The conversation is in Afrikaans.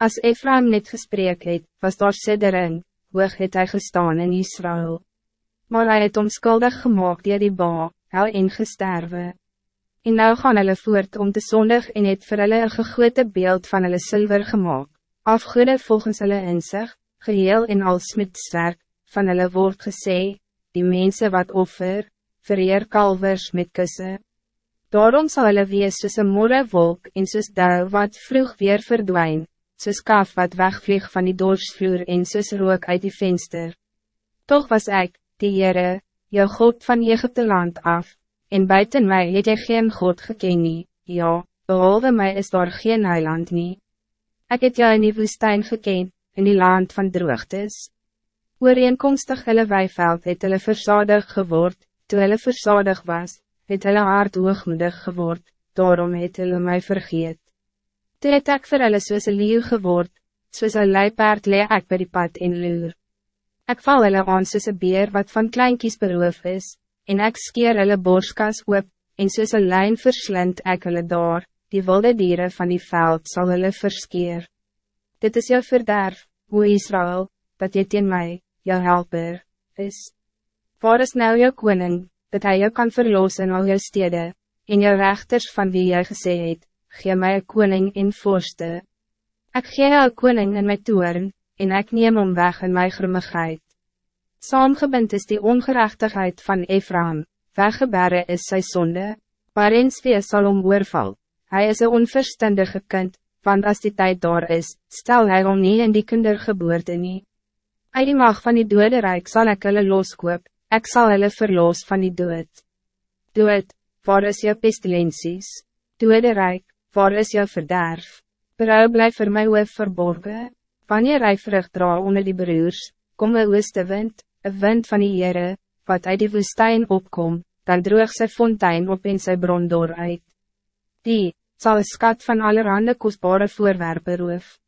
As Ephraim net gesprek het, was daar siddering, hoog het hy gestaan in Israël. Maar hij het omskuldig gemaakt die die ba, hel en gesterwe. En nou gaan hulle voort om te zondig en het vir hulle een gegote beeld van hulle zilver gemaakt, afgoede volgens hulle inzicht, geheel en al smitswerk, van hulle woord gesê, die mensen wat offer, vereer kalvers met kussen. Daarom zal hulle wees soos een morre wolk en soos dou wat vroeg weer verdwijnt soos kaf wat wegvlieg van die dorsvloer en soos rook uit die venster. Toch was ik, die Heere, jou God van Egypte land af, en buiten mij het jy geen God geken nie, ja, behalve mij is daar geen eiland nie. Ik het jou in die woestijn geken, in die land van droogtes. Ooreenkomstig hulle weiveld het hulle versadig geword, toe hulle versadig was, het hulle hart hoogmoedig geword, daarom het hulle mij vergeet. Toe het ek vir hulle soos een leeuw geword, soos een leipaard lee ek by die pad en loer. Ek val hulle aan soos een beer wat van kleinkies beroof is, en ek skeer hulle borskas oop, en soos een lijn verslind ek hulle daar, die wilde dieren van die veld zal hulle verskeer. Dit is jou verderf, o Israël, dat jy teen my, jou helper, is. Waar is nou jou koning, dat hij jou kan verlossen in al jou stede, en jou rechters van wie jy gesê het, gee mij een koning in voorste. Ik gee een koning in mijn toeren, en ik neem om weg in mijn grimmigheid. Saamgebind is die ongerechtigheid van Ephraim, weggebere is sy sonde, waarin svee sal om oorval. Hij is een onverstandige kind, want als die tijd daar is, stel hij om niet in die kindergeboorte nie. Uit die mag van die dode rijk zal ik hulle loskoop, ik zal hulle verloos van die dood. Dood, waar is jou pestilenties? Dode rijk, waar is jou verderf? Berouw blijf voor mij oor verborgen. Wanneer hy vrug dra onder die broers, kom een ooste wind, een wind van die Heere, wat uit die woestijn opkom, dan droog sy fontein op in sy bron door uit. Die, zal een skat van allerhande kostbare voorwerpen roof.